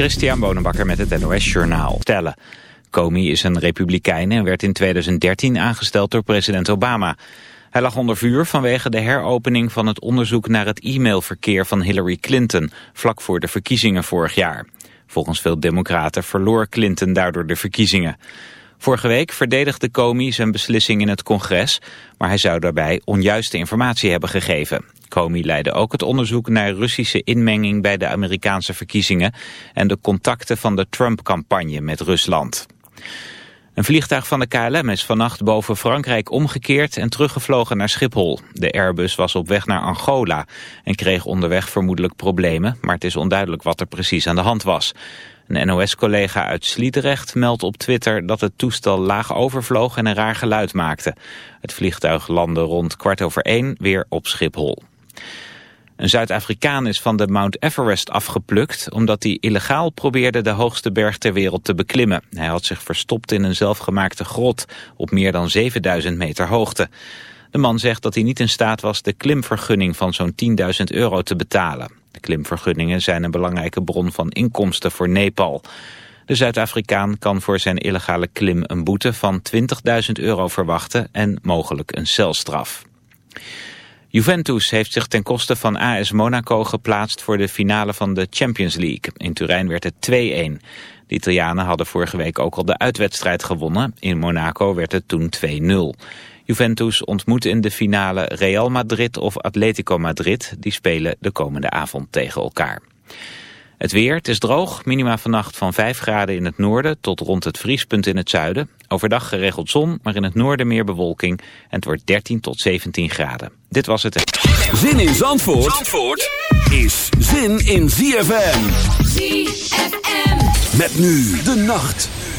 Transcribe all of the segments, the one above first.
Christian Bonenbakker met het NOS Journaal. Stellen. Comey is een republikein en werd in 2013 aangesteld door president Obama. Hij lag onder vuur vanwege de heropening van het onderzoek naar het e-mailverkeer van Hillary Clinton, vlak voor de verkiezingen vorig jaar. Volgens veel democraten verloor Clinton daardoor de verkiezingen. Vorige week verdedigde Comey zijn beslissing in het congres, maar hij zou daarbij onjuiste informatie hebben gegeven. Comey leidde ook het onderzoek naar Russische inmenging bij de Amerikaanse verkiezingen en de contacten van de Trump-campagne met Rusland. Een vliegtuig van de KLM is vannacht boven Frankrijk omgekeerd en teruggevlogen naar Schiphol. De Airbus was op weg naar Angola en kreeg onderweg vermoedelijk problemen, maar het is onduidelijk wat er precies aan de hand was. Een NOS-collega uit Sliedrecht meldt op Twitter dat het toestel laag overvloog en een raar geluid maakte. Het vliegtuig landde rond kwart over één weer op Schiphol. Een Zuid-Afrikaan is van de Mount Everest afgeplukt... omdat hij illegaal probeerde de hoogste berg ter wereld te beklimmen. Hij had zich verstopt in een zelfgemaakte grot op meer dan 7000 meter hoogte. De man zegt dat hij niet in staat was de klimvergunning van zo'n 10.000 euro te betalen. De klimvergunningen zijn een belangrijke bron van inkomsten voor Nepal. De Zuid-Afrikaan kan voor zijn illegale klim een boete van 20.000 euro verwachten en mogelijk een celstraf. Juventus heeft zich ten koste van AS Monaco geplaatst voor de finale van de Champions League. In Turijn werd het 2-1. De Italianen hadden vorige week ook al de uitwedstrijd gewonnen. In Monaco werd het toen 2-0. Juventus ontmoet in de finale Real Madrid of Atletico Madrid. Die spelen de komende avond tegen elkaar. Het weer, het is droog, minima vannacht van 5 graden in het noorden tot rond het vriespunt in het zuiden. Overdag geregeld zon, maar in het noorden meer bewolking en het wordt 13 tot 17 graden. Dit was het. Zin in Zandvoort, Zandvoort is zin in ZFM. ZFM. Met nu de nacht.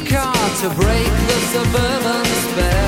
car to break the suburban spell.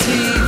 TV?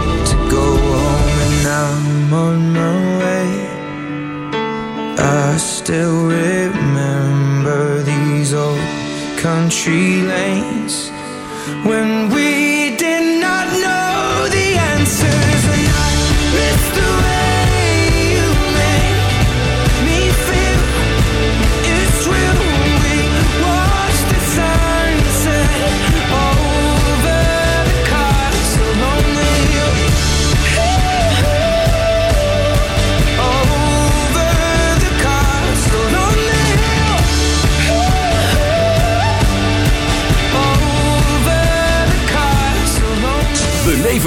country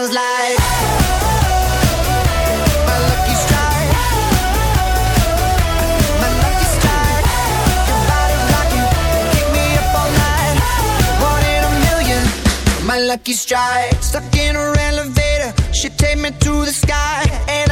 sounds like. My lucky strike. My lucky strike. Keep me up all night. One in a million. My lucky strike. Stuck in a elevator, she take me to the sky. And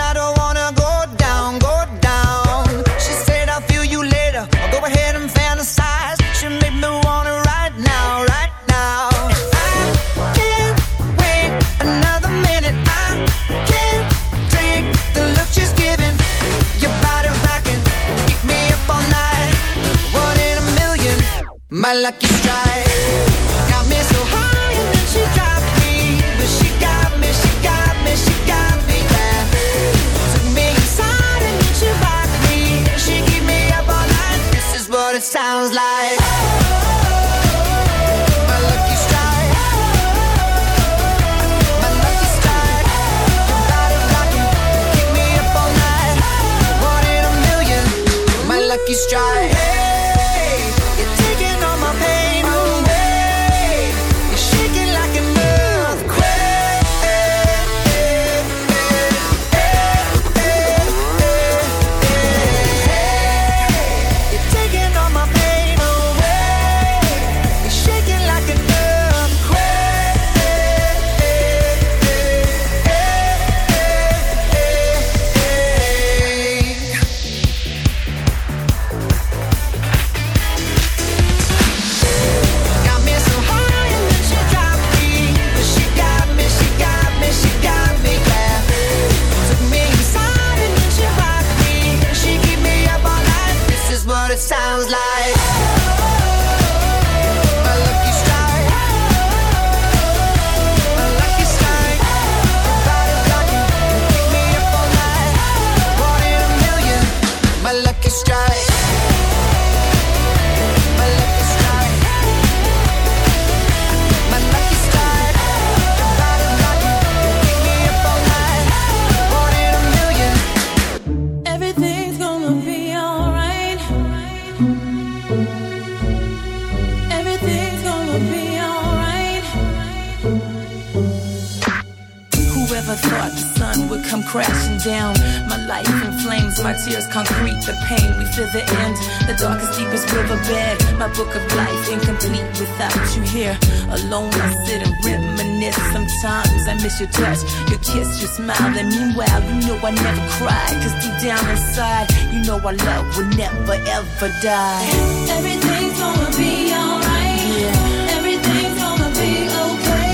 Your touch, you kiss, you smile. And meanwhile, you know I never cry. Cause deep down inside, you know our love will never ever die. Everything's gonna be alright. Yeah. Everything's gonna be okay.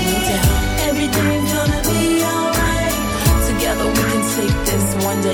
Everything's gonna be alright. Together we can take this one day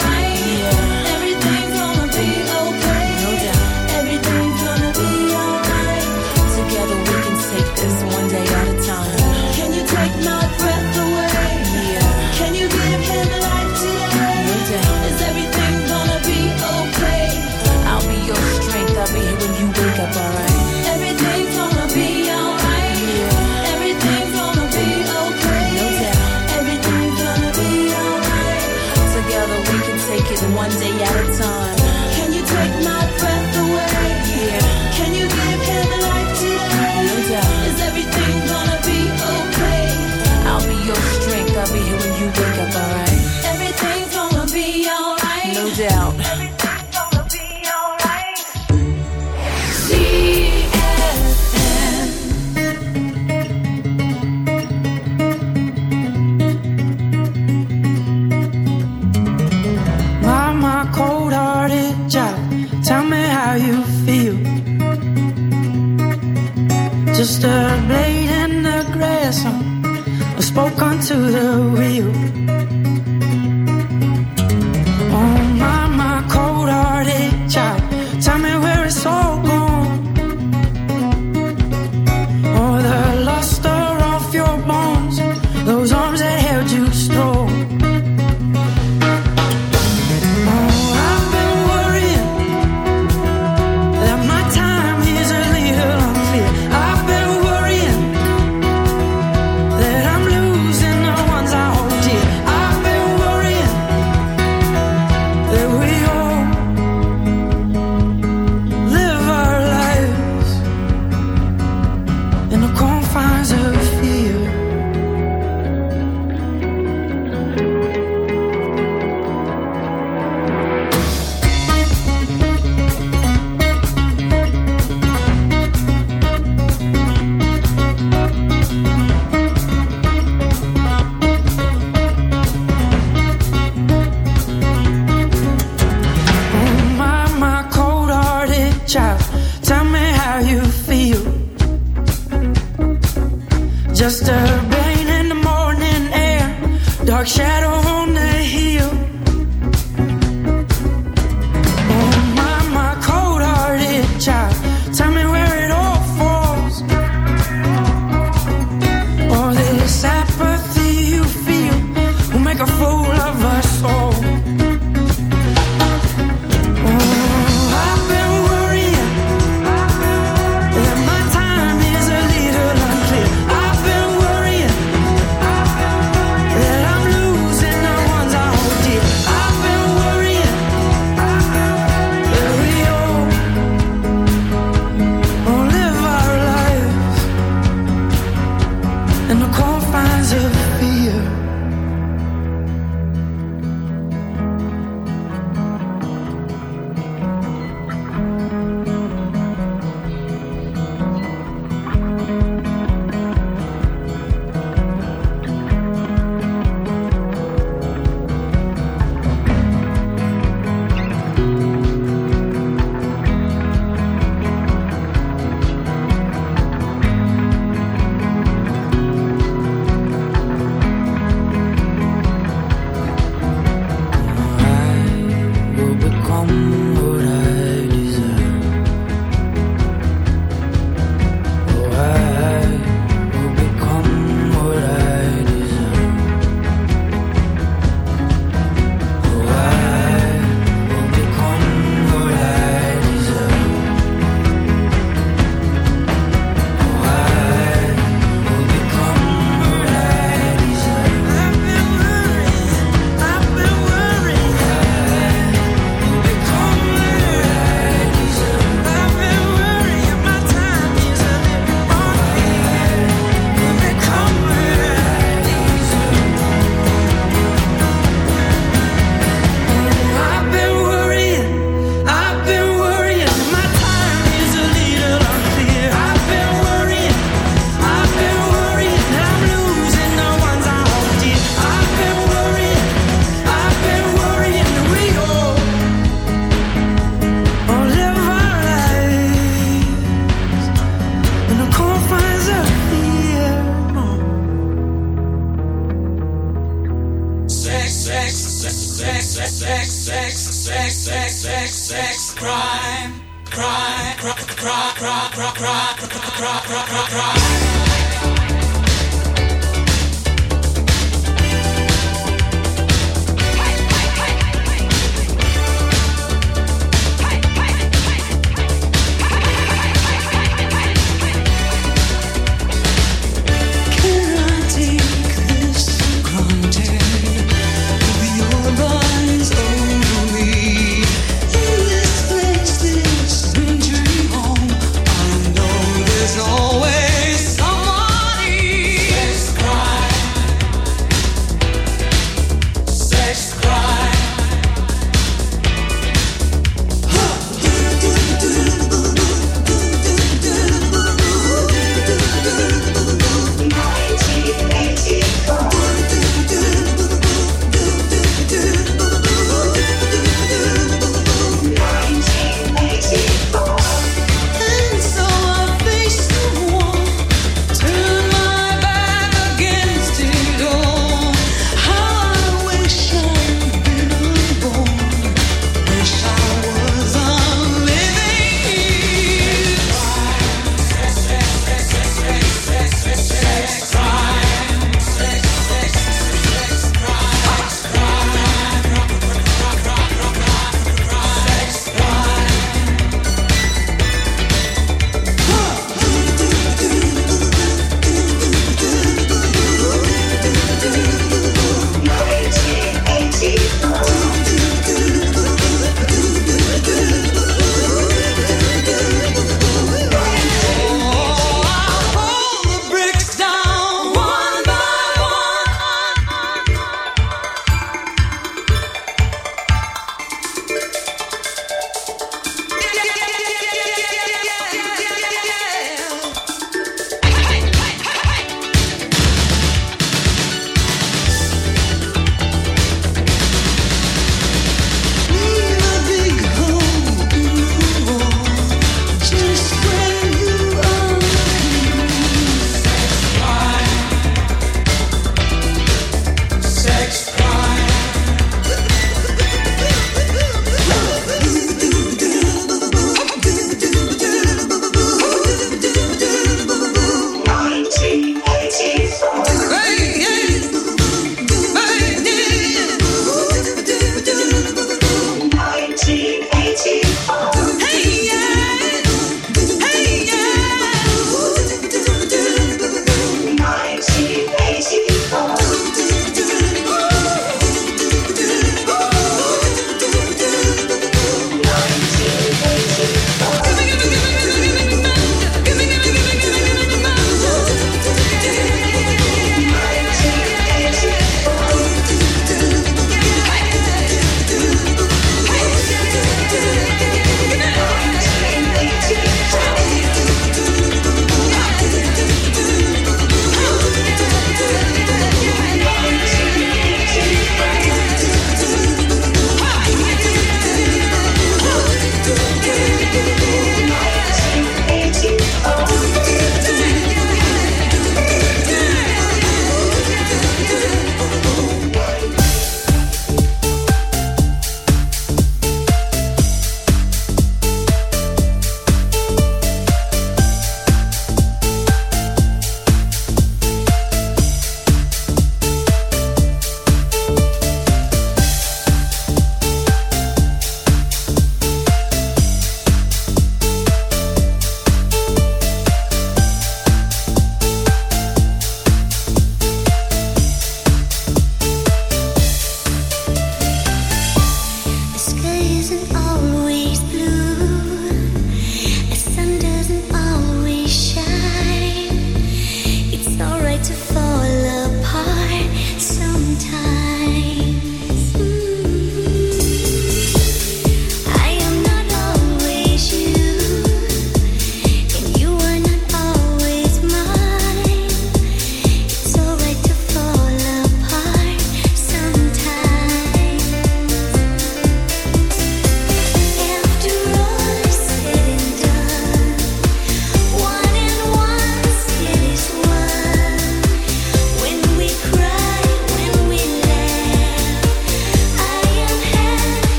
Shadow on the